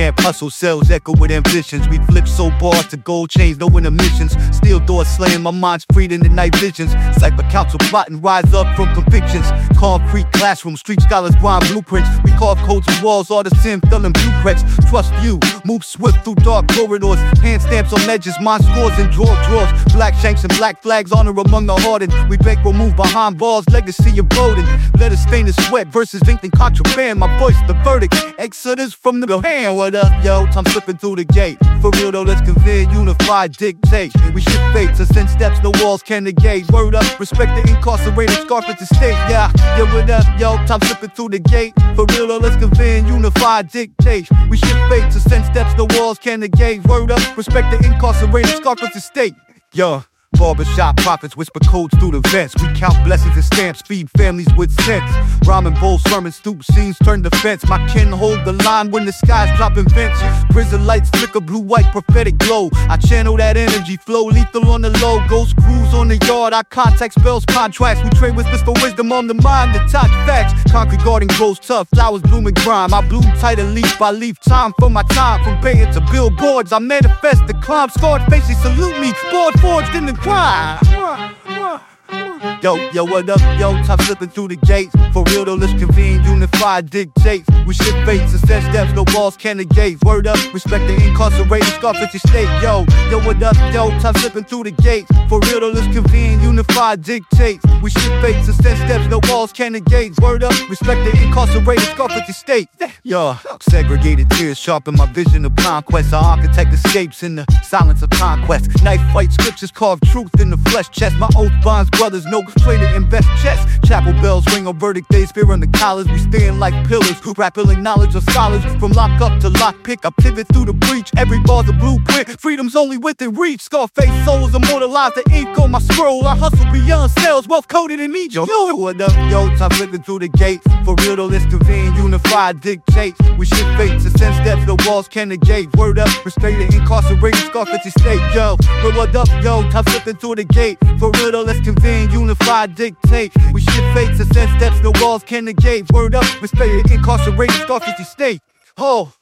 camp hustle, cells echo with ambitions. We flip so bars to gold chains, no intermissions. Steel doors slaying, my mind's freed in the night visions. Cypher council plotting, rise up from convictions. Concrete classroom, street scholars grind blueprints. We carve codes and walls, all the sin filling blueprints. Trust you, move swift through dark corridors. Hand stamps on edges, mind scores and draw drawers. Black shanks and black flags, honor among the hardened. We bankroll move behind bars, legacy eroding. Let us stain the sweat versus ink and contraband. My voice, the verdict. Exodus from the hand. What up, yo? Time slipping through the gate. For real though, let's convene, unify, dictate. We shift fate to send steps, no walls can negate. Word up, respect the incarcerated Scarface the state. Yeah, yeah, what up, yo? Time slipping through the gate. For real though, let's convene, unify, dictate. We shift fate to send steps, no walls can negate. Word up, respect the incarcerated Scarface the state. Yo. Barbershop prophets whisper codes through the vents. We count blessings and stamps, feed families with sense. Rhyming bold sermons, stoop scenes, turn the fence. My kin hold the line when the skies dropping vents. Prison lights flicker blue white prophetic glow. I channel that energy flow, lethal on the low. Ghost crews on the yard, I contact spells, contracts. We trade whispers for wisdom on the mind, the top facts. Concrete garden grows tough, flowers bloom and grime. I bloom tighter leaf by leaf, time for my time. From baying to billboards, I manifest the climb. Scarred faces salute me, board forged in the Yo, yo, what up, yo? Time slipping through the gates. For real though, let's convene, unified dictates. We shift fates, success steps, no walls can negate. Word up, respect the incarcerated, Scarface state. Yo, yo, what up, yo? Time slipping through the gates. For real though, let's convene, unified dictates. We shift fates, success steps, no walls can negate. Word up, respect the incarcerated, Scarface state. Yo, segregated tears sharpen my vision of conquest. Our architect escapes in the silence of conquest. Knife fight scriptures carve truth in the flesh chest. My oath bonds brothers, no traded in best chest. Chapel bells ring on verdict days, fear in the collars. We stand like pillars, rappelling knowledge of scholars. From lock up to lock pick, I pivot through the breach. Every bar's a blueprint, freedom's only within reach. Scarface souls immortalized the ink on my scroll. I hustle beyond sales, wealth coded in me. Yo, what up, yo? Time flipping through the gate. For real though, let's convene, unified dictates. We shift fates and send steps, the walls can negate. Word up, the incarcerated Scarface state. Yo, but what up, yo? Time flipping through the gate. For real though, let's convene, unified dictate. We shift fates and send steps, no walls can negate. Word up, the incarcerated Scarface state. Oh.